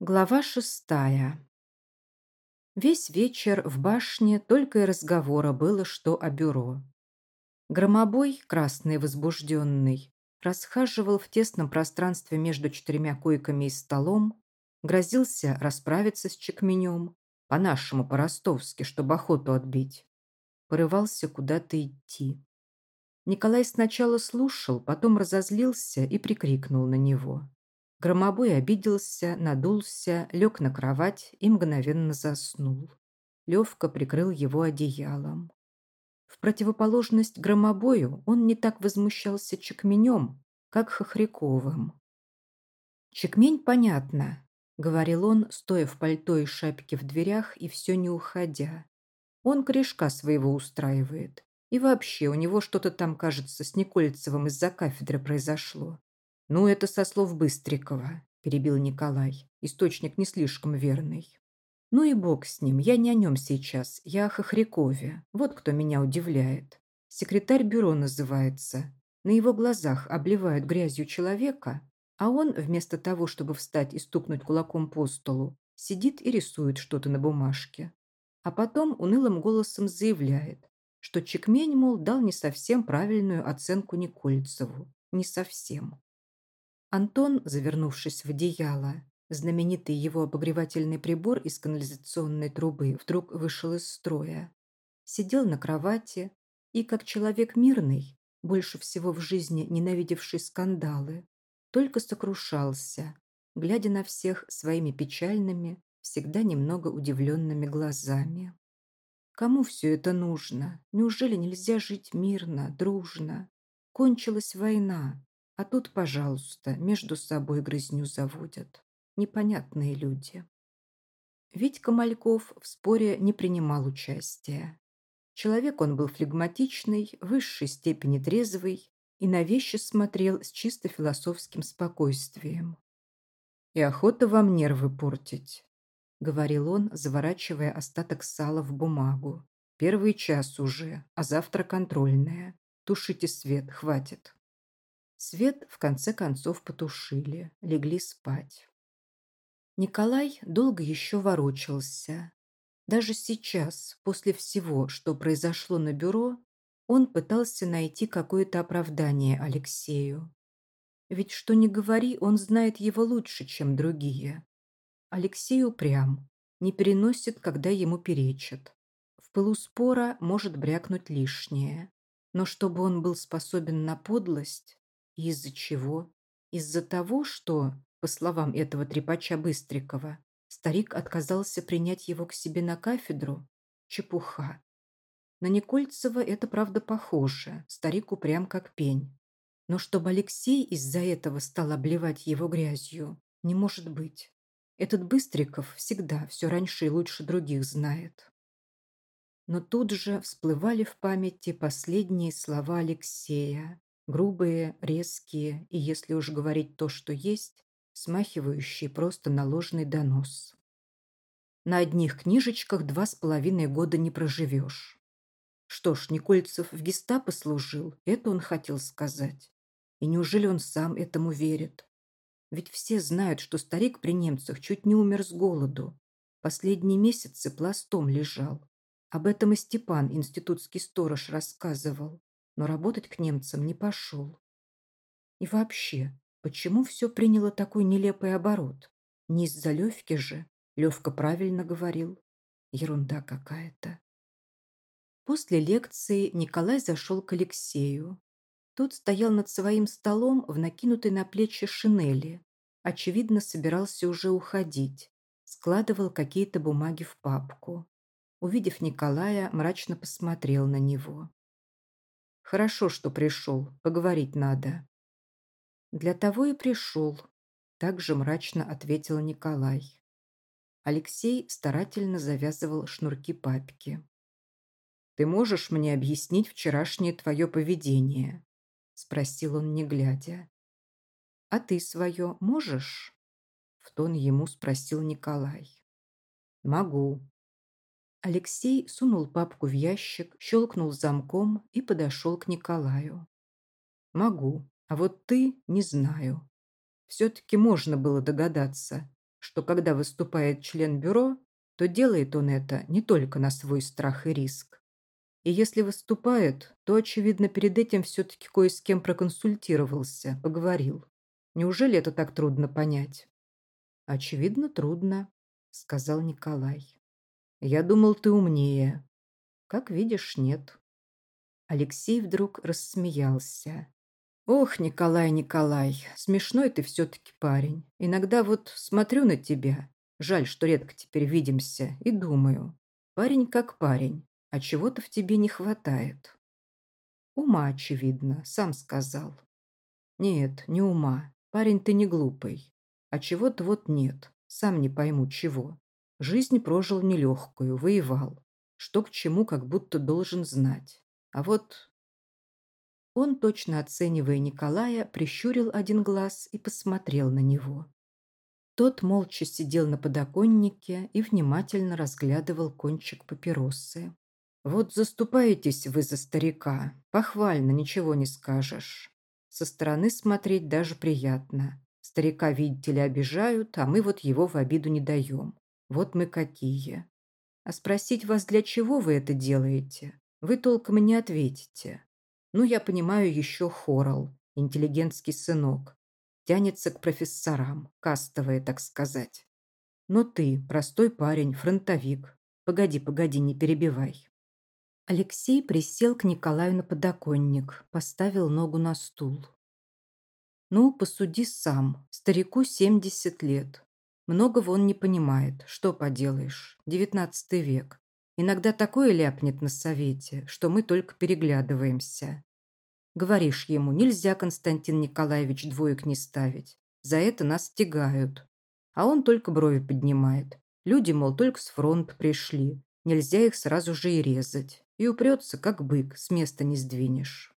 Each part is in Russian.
Глава шестая. Весь вечер в башне только и разговора было, что о бюро. Громобой, красный возбужденный, расхаживал в тесном пространстве между четырьмя койками и столом, грозился расправиться с чекменем, по-нашему, по-ростовски, чтобы охоту отбить. Порывался куда-то идти. Николай сначала слушал, потом разозлился и прикрикнул на него. Громобой обиделся, надулся, лег на кровать и мгновенно заснул. Левка прикрыл его одеялом. В противоположность громобою он не так возмущался Чекменем, как Хохряковым. «Чекмень, понятно», — говорил он, стоя в пальто и шапке в дверях и все не уходя. «Он корешка своего устраивает. И вообще, у него что-то там, кажется, с Никольцевым из-за кафедры произошло. «Ну, это со слов Быстрикова», – перебил Николай. «Источник не слишком верный». «Ну и бог с ним, я не о нем сейчас, я о Хохрякове. Вот кто меня удивляет. Секретарь бюро называется. На его глазах обливают грязью человека, а он, вместо того, чтобы встать и стукнуть кулаком по столу, сидит и рисует что-то на бумажке. А потом унылым голосом заявляет, что Чекмень, мол, дал не совсем правильную оценку Никольцеву. Не совсем. Антон, завернувшись в одеяло, знаменитый его обогревательный прибор из канализационной трубы вдруг вышел из строя. Сидел на кровати и, как человек мирный, больше всего в жизни ненавидевший скандалы, только сокрушался, глядя на всех своими печальными, всегда немного удивленными глазами. Кому все это нужно? Неужели нельзя жить мирно, дружно? Кончилась война, а тут, пожалуйста, между собой грызню заводят. Непонятные люди. Витька Мальков в споре не принимал участия. Человек он был флегматичный, высшей степени трезвый и на вещи смотрел с чисто философским спокойствием. «И охота вам нервы портить», — говорил он, заворачивая остаток сала в бумагу. «Первый час уже, а завтра контрольная. Тушите свет, хватит». Свет в конце концов потушили, легли спать. Николай долго еще ворочался. Даже сейчас, после всего, что произошло на бюро, он пытался найти какое-то оправдание Алексею. Ведь что ни говори, он знает его лучше, чем другие. Алексей упрям, не переносит, когда ему перечат. В пылу спора может брякнуть лишнее. Но чтобы он был способен на подлость, из-за чего? Из-за того, что, по словам этого трепача Быстрикова, старик отказался принять его к себе на кафедру? Чепуха. На Никольцева это правда похоже, старик упрям как пень. Но чтобы Алексей из-за этого стал обливать его грязью, не может быть. Этот Быстриков всегда все раньше и лучше других знает. Но тут же всплывали в памяти последние слова Алексея, Грубые, резкие и, если уж говорить то, что есть, смахивающие просто на ложный донос. На одних книжечках два с половиной года не проживешь. Что ж, Никольцев в гестапо служил, это он хотел сказать. И неужели он сам этому верит? Ведь все знают, что старик при немцах чуть не умер с голоду. Последние месяцы пластом лежал. Об этом и Степан, институтский сторож, рассказывал но работать к немцам не пошел. И вообще, почему все приняло такой нелепый оборот? Не из-за Левки же. Левка правильно говорил. Ерунда какая-то. После лекции Николай зашел к Алексею. Тот стоял над своим столом в накинутой на плечи шинели. Очевидно, собирался уже уходить. Складывал какие-то бумаги в папку. Увидев Николая, мрачно посмотрел на него. Хорошо, что пришел. Поговорить надо. Для того и пришел. Также мрачно ответил Николай. Алексей старательно завязывал шнурки папки. «Ты можешь мне объяснить вчерашнее твое поведение?» Спросил он, не глядя. «А ты свое можешь?» В тон ему спросил Николай. «Могу», Алексей сунул папку в ящик, щелкнул замком и подошел к Николаю. «Могу, а вот ты не знаю. Все-таки можно было догадаться, что когда выступает член бюро, то делает он это не только на свой страх и риск. И если выступает, то, очевидно, перед этим все-таки кое с кем проконсультировался, поговорил. Неужели это так трудно понять? Очевидно, трудно, сказал Николай. Я думал, ты умнее. Как видишь, нет. Алексей вдруг рассмеялся. Ох, Николай, Николай, смешной ты все-таки парень. Иногда вот смотрю на тебя, жаль, что редко теперь видимся, и думаю. Парень как парень, а чего-то в тебе не хватает. Ума, очевидно, сам сказал. Нет, не ума. Парень ты не глупый. А чего-то вот нет. Сам не пойму, чего. Жизнь прожил нелегкую, воевал. Что к чему, как будто должен знать. А вот он, точно оценивая Николая, прищурил один глаз и посмотрел на него. Тот молча сидел на подоконнике и внимательно разглядывал кончик папиросы. «Вот заступаетесь вы за старика. Похвально, ничего не скажешь. Со стороны смотреть даже приятно. Старика, видите ли, обижают, а мы вот его в обиду не даем. Вот мы какие. А спросить вас, для чего вы это делаете, вы толком не ответите. Ну, я понимаю еще Хорал, интеллигентский сынок. Тянется к профессорам, кастовые, так сказать. Но ты, простой парень, фронтовик. Погоди, погоди, не перебивай. Алексей присел к Николаю на подоконник, поставил ногу на стул. Ну, посуди сам. Старику 70 лет. Многого он не понимает. Что поделаешь? Девятнадцатый век. Иногда такое ляпнет на совете, что мы только переглядываемся. Говоришь ему, нельзя, Константин Николаевич, двоек не ставить. За это нас тягают. А он только брови поднимает. Люди, мол, только с фронта пришли. Нельзя их сразу же и резать. И упрется, как бык, с места не сдвинешь.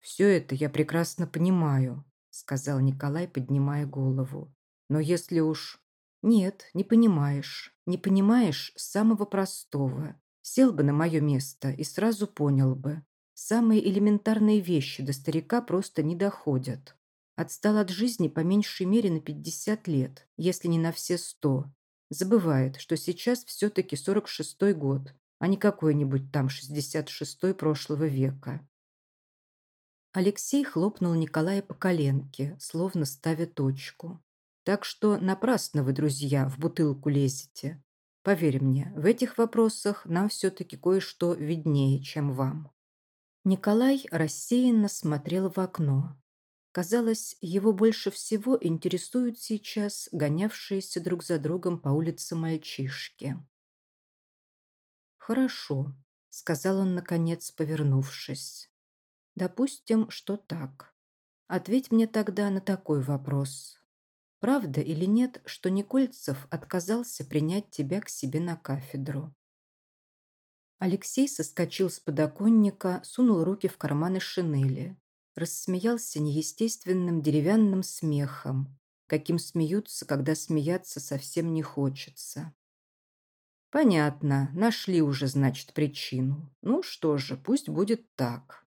«Все это я прекрасно понимаю», — сказал Николай, поднимая голову. «Но если уж «Нет, не понимаешь. Не понимаешь самого простого. Сел бы на мое место и сразу понял бы. Самые элементарные вещи до старика просто не доходят. Отстал от жизни по меньшей мере на 50 лет, если не на все 100. Забывает, что сейчас все-таки 46-й год, а не какой-нибудь там 66-й прошлого века. Алексей хлопнул Николая по коленке, словно ставя точку. Так что напрасно вы, друзья, в бутылку лезете. Поверь мне, в этих вопросах нам все-таки кое-что виднее, чем вам». Николай рассеянно смотрел в окно. Казалось, его больше всего интересуют сейчас гонявшиеся друг за другом по улице мальчишки. «Хорошо», — сказал он, наконец, повернувшись. «Допустим, что так. Ответь мне тогда на такой вопрос. Правда или нет, что Никольцев отказался принять тебя к себе на кафедру? Алексей соскочил с подоконника, сунул руки в карманы шинели, рассмеялся неестественным деревянным смехом, каким смеются, когда смеяться совсем не хочется. Понятно, нашли уже, значит, причину. Ну что же, пусть будет так.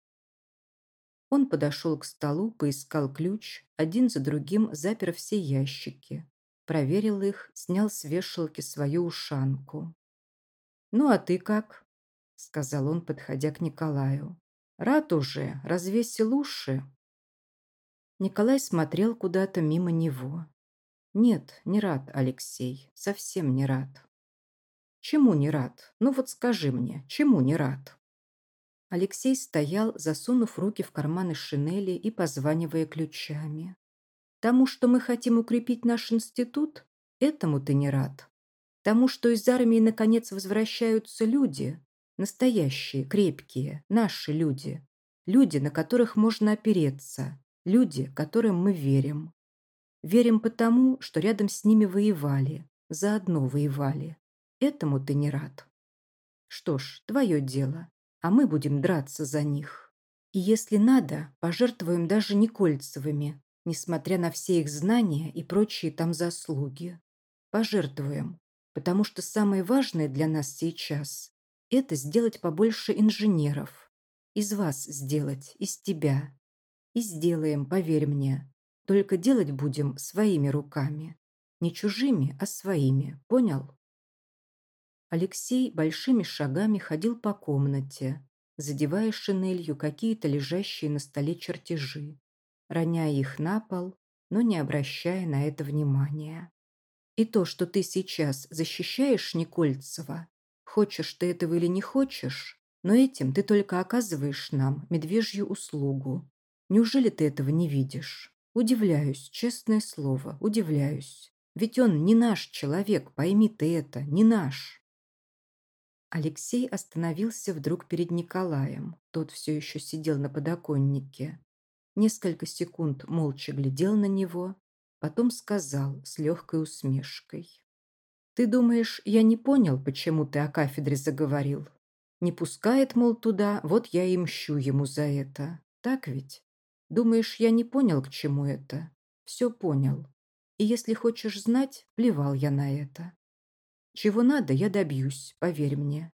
Он подошел к столу, поискал ключ, один за другим запер все ящики. Проверил их, снял с вешалки свою ушанку. «Ну а ты как?» – сказал он, подходя к Николаю. «Рад уже, развесил уши». Николай смотрел куда-то мимо него. «Нет, не рад, Алексей, совсем не рад». «Чему не рад? Ну вот скажи мне, чему не рад?» Алексей стоял, засунув руки в карманы шинели и позванивая ключами. «Тому, что мы хотим укрепить наш институт, этому ты не рад. Тому, что из армии наконец возвращаются люди, настоящие, крепкие, наши люди, люди, на которых можно опереться, люди, которым мы верим. Верим потому, что рядом с ними воевали, заодно воевали. Этому ты не рад. Что ж, твое дело а мы будем драться за них. И если надо, пожертвуем даже Никольцевыми, несмотря на все их знания и прочие там заслуги. Пожертвуем, потому что самое важное для нас сейчас – это сделать побольше инженеров. Из вас сделать, из тебя. И сделаем, поверь мне. Только делать будем своими руками. Не чужими, а своими, понял? Алексей большими шагами ходил по комнате, задевая шинелью какие-то лежащие на столе чертежи, роняя их на пол, но не обращая на это внимания. И то, что ты сейчас защищаешь Никольцева, хочешь ты этого или не хочешь, но этим ты только оказываешь нам медвежью услугу. Неужели ты этого не видишь? Удивляюсь, честное слово, удивляюсь. Ведь он не наш человек, пойми ты это, не наш. Алексей остановился вдруг перед Николаем. Тот все еще сидел на подоконнике. Несколько секунд молча глядел на него, потом сказал с легкой усмешкой. «Ты думаешь, я не понял, почему ты о кафедре заговорил? Не пускает, мол, туда, вот я и мщу ему за это. Так ведь? Думаешь, я не понял, к чему это? Все понял. И если хочешь знать, плевал я на это. Чего надо, я добьюсь, поверь мне.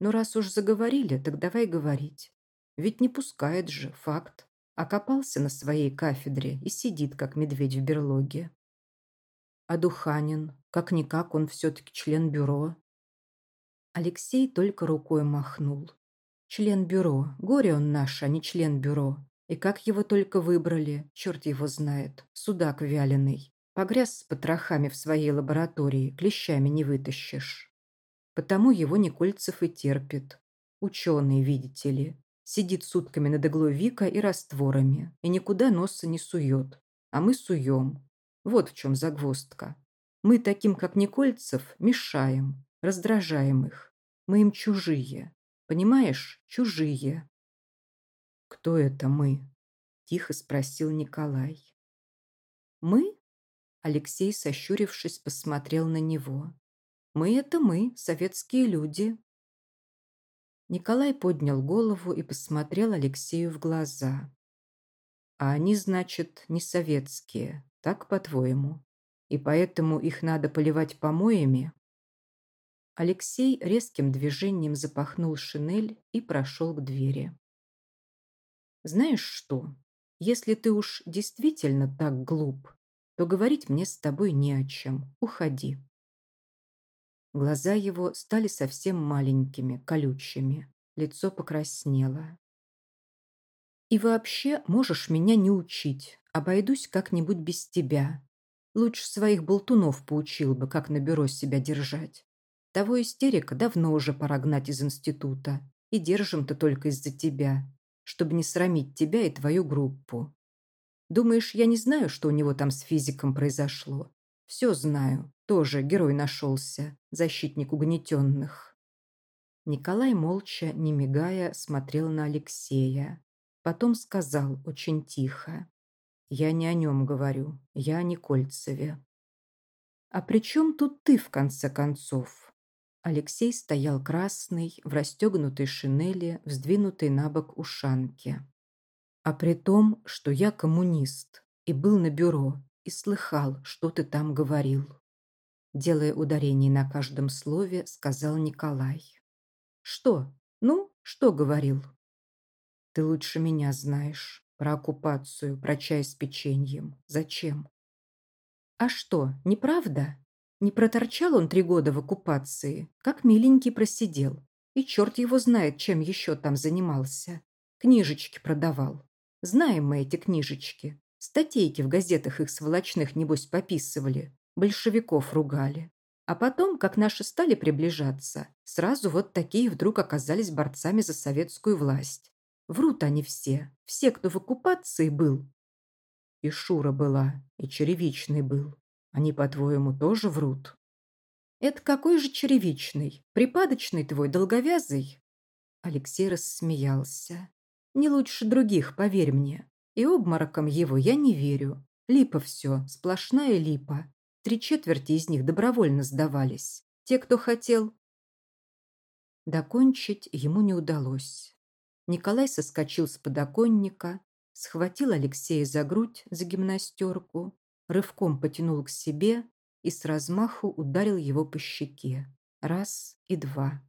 Но раз уж заговорили, так давай говорить. Ведь не пускает же, факт. Окопался на своей кафедре и сидит, как медведь в берлоге. А Духанин, как-никак он все-таки член бюро. Алексей только рукой махнул. Член бюро. Горе он наш, а не член бюро. И как его только выбрали, черт его знает. Судак вяленый. Погряз с потрохами в своей лаборатории, клещами не вытащишь. Потому его Никольцев и терпит. Ученый, видите ли. Сидит сутками над иглой Вика и растворами, и никуда носа не сует. А мы суем. Вот в чем загвоздка. Мы таким, как Никольцев, мешаем, раздражаем их. Мы им чужие. Понимаешь? Чужие. «Кто это мы?» – тихо спросил Николай. «Мы?» – Алексей, сощурившись, посмотрел на него. «Мы – это мы, советские люди». Николай поднял голову и посмотрел Алексею в глаза. «А они, значит, не советские, так, по-твоему? И поэтому их надо поливать помоями?» Алексей резким движением запахнул шинель и прошел к двери. «Знаешь что, если ты уж действительно так глуп, то говорить мне с тобой не о чем. Уходи». Глаза его стали совсем маленькими, колючими. Лицо покраснело. «И вообще можешь меня не учить. Обойдусь как-нибудь без тебя. Лучше своих болтунов поучил бы, как на бюро себя держать. Того истерика давно уже пора гнать из института. И держим-то только из-за тебя, чтобы не срамить тебя и твою группу. Думаешь, я не знаю, что у него там с физиком произошло? Все знаю. Тоже герой нашелся, защитник угнетенных. Николай молча, не мигая, смотрел на Алексея. Потом сказал очень тихо. «Я не о нем говорю, я о Никольцеве». «А при чем тут ты, в конце концов?» Алексей стоял красный, в расстегнутой шинели, вздвинутой на бок ушанке. А при том, что я коммунист и был на бюро, и слыхал, что ты там говорил. Делая ударение на каждом слове, сказал Николай. Что? Ну, что говорил? Ты лучше меня знаешь. Про оккупацию, про чай с печеньем. Зачем? А что, неправда? Не проторчал он три года в оккупации, как миленький просидел. И черт его знает, чем еще там занимался. Книжечки продавал. Знаем мы эти книжечки. Статейки в газетах их сволочных, небось, пописывали. Большевиков ругали. А потом, как наши стали приближаться, сразу вот такие вдруг оказались борцами за советскую власть. Врут они все. Все, кто в оккупации был. И Шура была, и Черевичный был. Они, по-твоему, тоже врут? Это какой же черевичный? Припадочный твой, долговязый? Алексей рассмеялся. Не лучше других, поверь мне. И обмороком его я не верю. Липа все, сплошная липа. Три четверти из них добровольно сдавались. Те, кто хотел... Докончить ему не удалось. Николай соскочил с подоконника, схватил Алексея за грудь, за гимнастерку, рывком потянул к себе и с размаху ударил его по щеке. Раз и два.